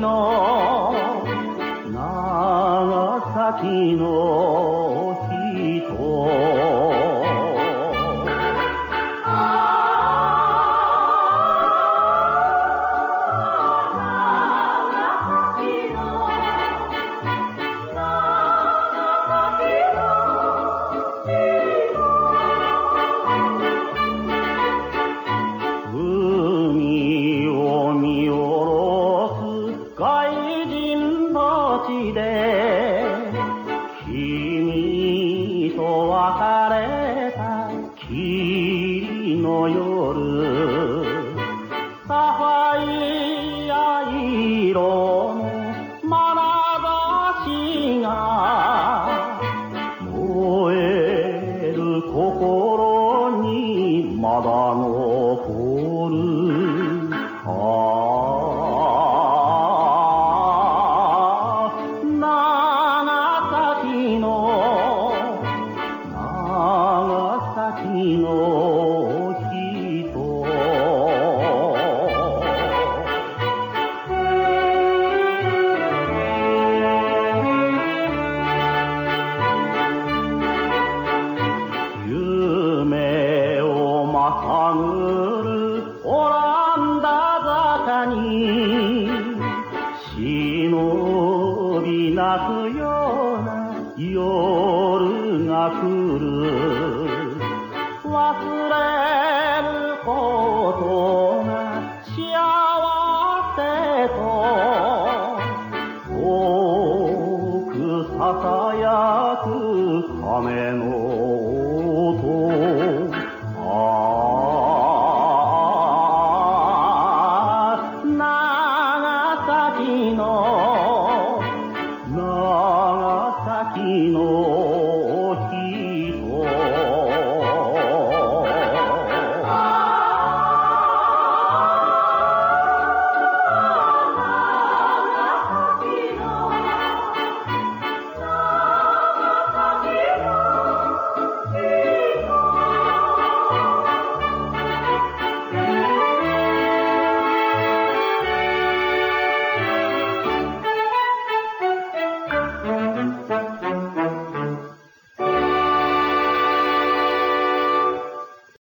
の長崎の我不能啊泣くような夜が来る。忘れることが幸せと多くささやくための Oh.